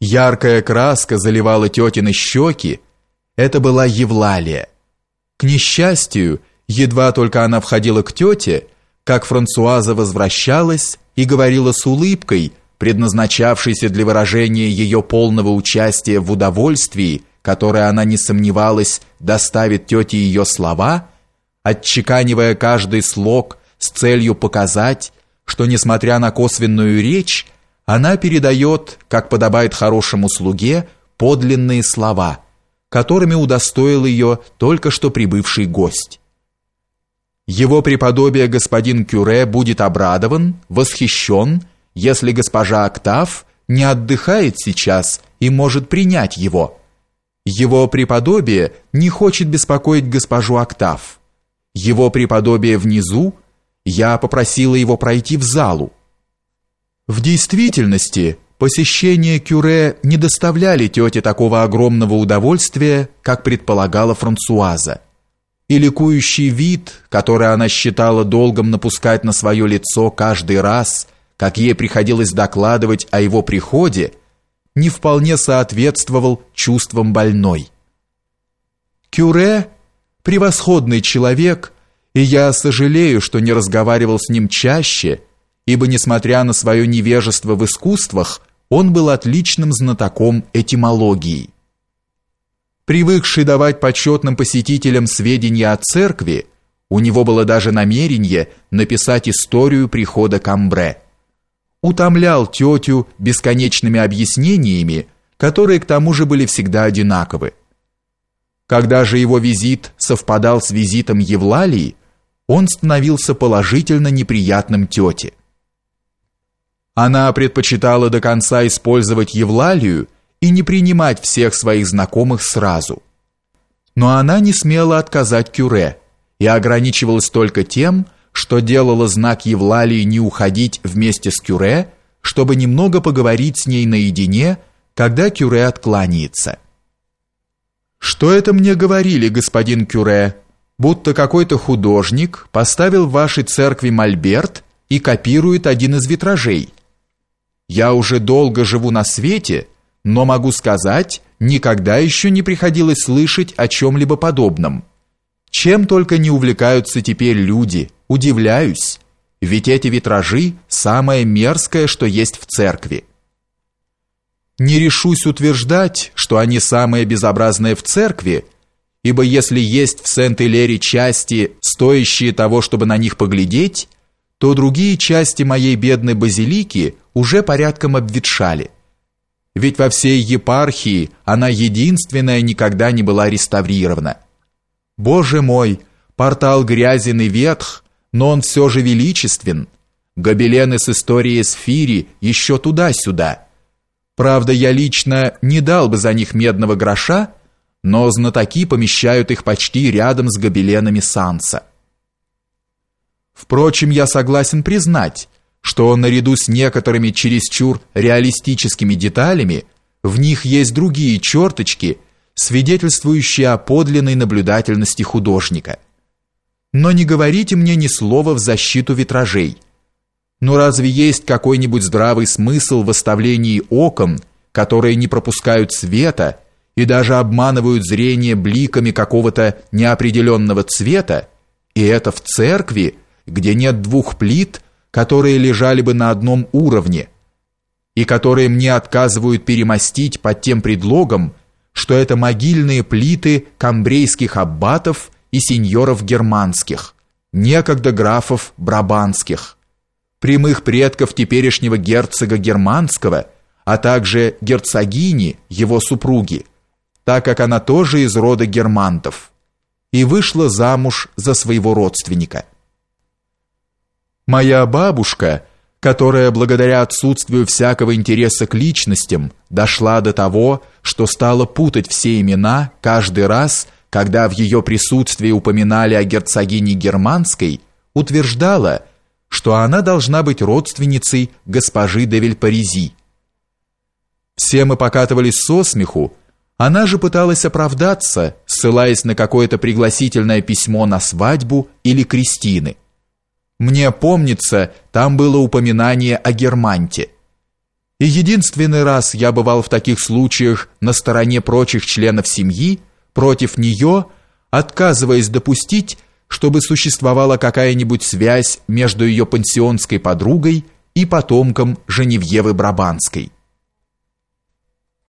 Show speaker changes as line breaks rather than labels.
Яркая краска заливала тетины щеки. Это была Евлалия. К несчастью, едва только она входила к тете, как Франсуаза возвращалась и говорила с улыбкой, предназначавшейся для выражения ее полного участия в удовольствии, которое она не сомневалась доставит тете ее слова, отчеканивая каждый слог с целью показать, что, несмотря на косвенную речь, она передает, как подобает хорошему слуге, подлинные слова, которыми удостоил ее только что прибывший гость. Его преподобие господин Кюре будет обрадован, восхищен, если госпожа Октав не отдыхает сейчас и может принять его. Его преподобие не хочет беспокоить госпожу Октав. Его преподобие внизу, я попросила его пройти в залу. В действительности, посещения Кюре не доставляли тете такого огромного удовольствия, как предполагала Франсуаза. И ликующий вид, который она считала долгом напускать на свое лицо каждый раз, как ей приходилось докладывать о его приходе, не вполне соответствовал чувствам больной. Кюре – превосходный человек, и я сожалею, что не разговаривал с ним чаще – ибо, несмотря на свое невежество в искусствах, он был отличным знатоком этимологии. Привыкший давать почетным посетителям сведения о церкви, у него было даже намерение написать историю прихода Камбре. Утомлял тетю бесконечными объяснениями, которые к тому же были всегда одинаковы. Когда же его визит совпадал с визитом Евлалии, он становился положительно неприятным тете. Она предпочитала до конца использовать Евлалию и не принимать всех своих знакомых сразу. Но она не смела отказать Кюре и ограничивалась только тем, что делала знак Евлалии не уходить вместе с Кюре, чтобы немного поговорить с ней наедине, когда Кюре откланяется. «Что это мне говорили, господин Кюре? Будто какой-то художник поставил в вашей церкви мольберт и копирует один из витражей». Я уже долго живу на свете, но могу сказать, никогда еще не приходилось слышать о чем-либо подобном. Чем только не увлекаются теперь люди, удивляюсь, ведь эти витражи самое мерзкое, что есть в церкви. Не решусь утверждать, что они самые безобразные в церкви, ибо если есть в Сент-Илере части, стоящие того, чтобы на них поглядеть, то другие части моей бедной базилики уже порядком обветшали. Ведь во всей епархии она единственная никогда не была реставрирована. Боже мой, портал грязен и ветх, но он все же величествен. Гобелены с историей Сфири еще туда-сюда. Правда, я лично не дал бы за них медного гроша, но знатоки помещают их почти рядом с гобеленами Санса. Впрочем, я согласен признать, что наряду с некоторыми чересчур реалистическими деталями в них есть другие черточки, свидетельствующие о подлинной наблюдательности художника. Но не говорите мне ни слова в защиту витражей. Но разве есть какой-нибудь здравый смысл в оставлении окон, которые не пропускают света и даже обманывают зрение бликами какого-то неопределенного цвета, и это в церкви, где нет двух плит, которые лежали бы на одном уровне, и которые мне отказывают перемостить под тем предлогом, что это могильные плиты камбрейских аббатов и сеньоров германских, некогда графов брабанских, прямых предков теперешнего герцога германского, а также герцогини, его супруги, так как она тоже из рода германтов, и вышла замуж за своего родственника. Моя бабушка, которая благодаря отсутствию всякого интереса к личностям дошла до того, что стала путать все имена каждый раз, когда в ее присутствии упоминали о герцогине Германской, утверждала, что она должна быть родственницей госпожи де Вильпаризи. Все мы покатывались со смеху, она же пыталась оправдаться, ссылаясь на какое-то пригласительное письмо на свадьбу или крестины. Мне помнится, там было упоминание о Германте. И единственный раз я бывал в таких случаях на стороне прочих членов семьи, против нее, отказываясь допустить, чтобы существовала какая-нибудь связь между ее пансионской подругой и потомком Женевьевы Брабанской.